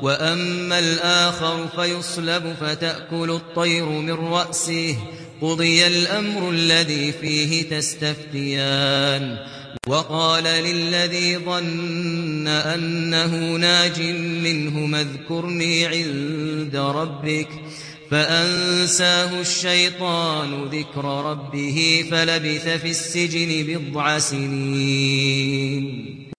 وأما الآخر فيصلب فتأكل الطير من رأسه قضي الأمر الذي فيه تستفتيان وقال للذي ظن أنه ناج منه اذكرني عند ربك فأنساه الشيطان ذكر ربه فلبث في السجن بضع سنين